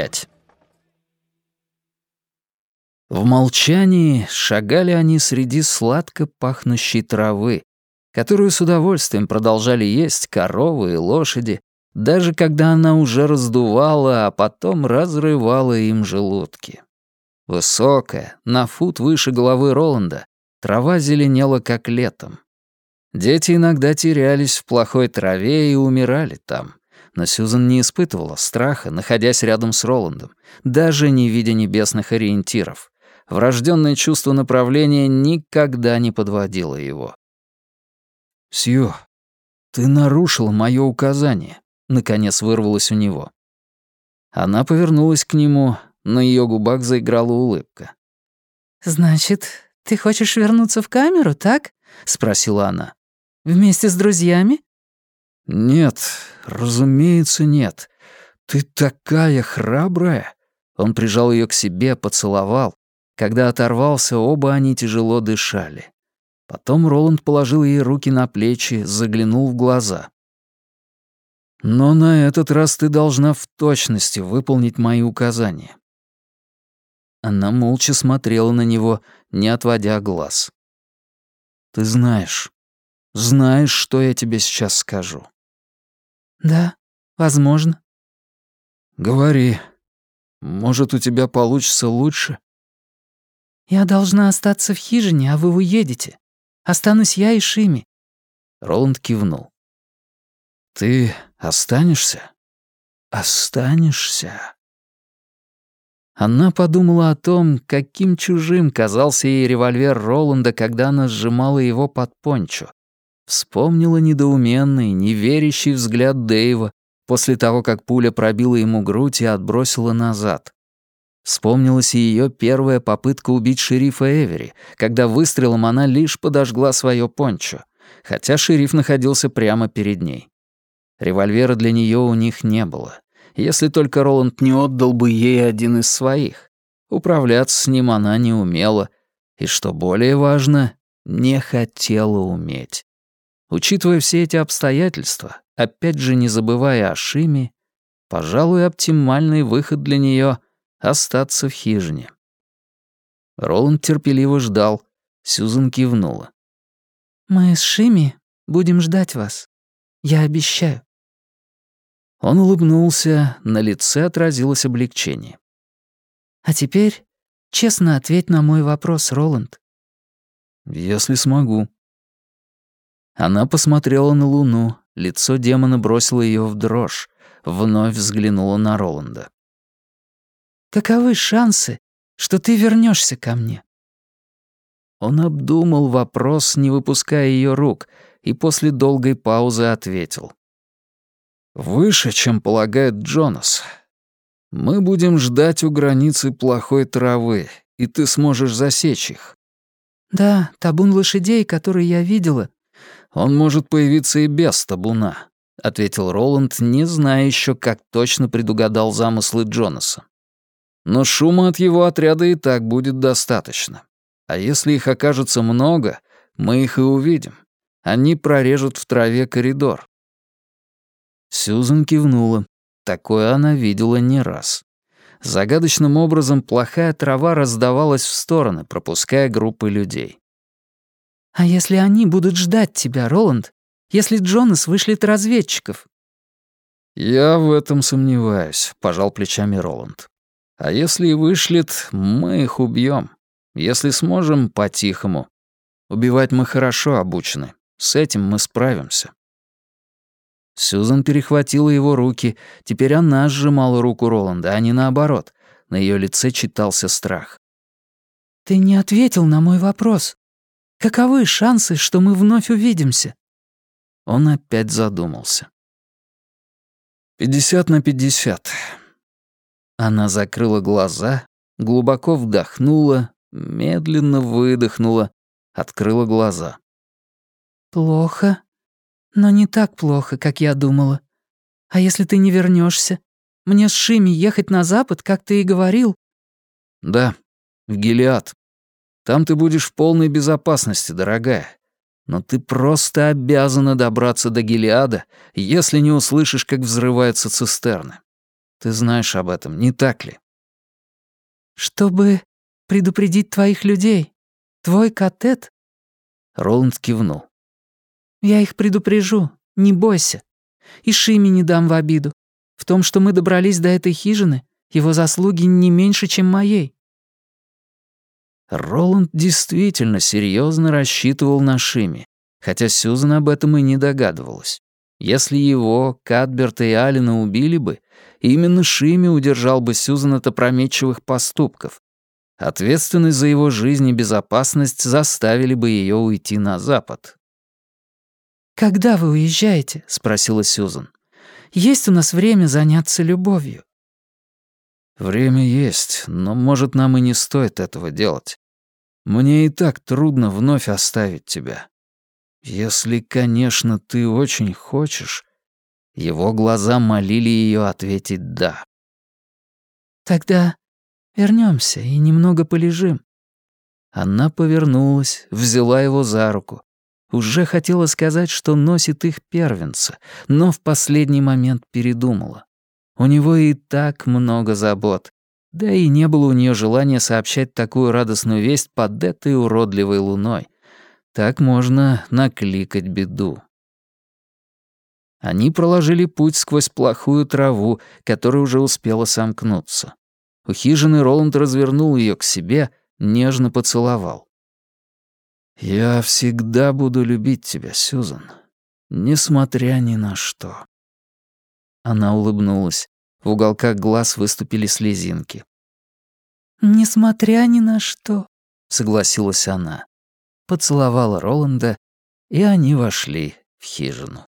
5 В молчании шагали они среди сладко пахнущей травы, которую с удовольствием продолжали есть коровы и лошади, даже когда она уже раздувала, а потом разрывала им желудки. Высокая, на фут выше головы Роланда, трава зеленела как летом. Дети иногда терялись в плохой траве и умирали там. Но Сьюзан не испытывала страха, находясь рядом с Роландом, даже не видя небесных ориентиров. Врожденное чувство направления никогда не подводило его. «Сью, ты нарушила мое указание», — наконец вырвалось у него. Она повернулась к нему, на ее губах заиграла улыбка. «Значит, ты хочешь вернуться в камеру, так?» — спросила она. «Вместе с друзьями?» «Нет, разумеется, нет. Ты такая храбрая!» Он прижал ее к себе, поцеловал. Когда оторвался, оба они тяжело дышали. Потом Роланд положил ей руки на плечи, заглянул в глаза. «Но на этот раз ты должна в точности выполнить мои указания». Она молча смотрела на него, не отводя глаз. «Ты знаешь, знаешь, что я тебе сейчас скажу?» «Да, возможно». «Говори. Может, у тебя получится лучше?» «Я должна остаться в хижине, а вы уедете. Останусь я и Шими». Роланд кивнул. «Ты останешься? Останешься?» Она подумала о том, каким чужим казался ей револьвер Роланда, когда она сжимала его под пончо. Вспомнила недоуменный, неверящий взгляд Дэйва после того, как пуля пробила ему грудь и отбросила назад. Вспомнилась и ее первая попытка убить шерифа Эвери, когда выстрелом она лишь подожгла свое пончо, хотя шериф находился прямо перед ней. Револьвера для нее у них не было, если только Роланд не отдал бы ей один из своих. Управляться с ним она не умела, и, что более важно, не хотела уметь. Учитывая все эти обстоятельства, опять же не забывая о Шиме, пожалуй, оптимальный выход для нее — остаться в хижине. Роланд терпеливо ждал. Сьюзан кивнула. «Мы с Шими будем ждать вас. Я обещаю». Он улыбнулся, на лице отразилось облегчение. «А теперь честно ответь на мой вопрос, Роланд». «Если смогу». Она посмотрела на Луну, лицо демона бросило ее в дрожь, вновь взглянула на Роланда. Каковы шансы, что ты вернешься ко мне?» Он обдумал вопрос, не выпуская ее рук, и после долгой паузы ответил. «Выше, чем полагает Джонас. Мы будем ждать у границы плохой травы, и ты сможешь засечь их». «Да, табун лошадей, который я видела». «Он может появиться и без табуна», — ответил Роланд, не зная еще, как точно предугадал замыслы Джонаса. Но шума от его отряда и так будет достаточно. А если их окажется много, мы их и увидим. Они прорежут в траве коридор. Сьюзан кивнула. Такое она видела не раз. Загадочным образом плохая трава раздавалась в стороны, пропуская группы людей. «А если они будут ждать тебя, Роланд? Если Джонас вышлет разведчиков?» «Я в этом сомневаюсь», — пожал плечами Роланд. А если и вышлет, мы их убьем. Если сможем, по-тихому. Убивать мы хорошо обучены. С этим мы справимся. Сьюзан перехватила его руки. Теперь она сжимала руку Роланда, а не наоборот. На ее лице читался страх. «Ты не ответил на мой вопрос. Каковы шансы, что мы вновь увидимся?» Он опять задумался. «Пятьдесят на пятьдесят. Она закрыла глаза, глубоко вдохнула, медленно выдохнула, открыла глаза. «Плохо, но не так плохо, как я думала. А если ты не вернешься? Мне с Шими ехать на запад, как ты и говорил?» «Да, в Гелиад. Там ты будешь в полной безопасности, дорогая. Но ты просто обязана добраться до Гелиада, если не услышишь, как взрываются цистерны. Ты знаешь об этом, не так ли?» «Чтобы предупредить твоих людей. Твой катет?» Роланд кивнул. «Я их предупрежу, не бойся. И Шими не дам в обиду. В том, что мы добрались до этой хижины, его заслуги не меньше, чем моей». Роланд действительно серьезно рассчитывал на Шими, хотя Сьюзан об этом и не догадывалась. Если его, Кадберта и Алина убили бы, именно Шими удержал бы Сьюзан от опрометчивых поступков. Ответственность за его жизнь и безопасность заставили бы ее уйти на запад. «Когда вы уезжаете?» — спросила Сьюзан. «Есть у нас время заняться любовью». «Время есть, но, может, нам и не стоит этого делать. Мне и так трудно вновь оставить тебя. Если, конечно, ты очень хочешь...» Его глаза молили ее ответить «да». «Тогда вернемся и немного полежим». Она повернулась, взяла его за руку. Уже хотела сказать, что носит их первенца, но в последний момент передумала. У него и так много забот. Да и не было у нее желания сообщать такую радостную весть под этой уродливой луной. Так можно накликать беду. Они проложили путь сквозь плохую траву, которая уже успела сомкнуться. У хижины Роланд развернул ее к себе, нежно поцеловал. «Я всегда буду любить тебя, Сюзан, несмотря ни на что». Она улыбнулась. В уголках глаз выступили слезинки. «Несмотря ни на что», — согласилась она. Поцеловала Роланда, и они вошли в хижину.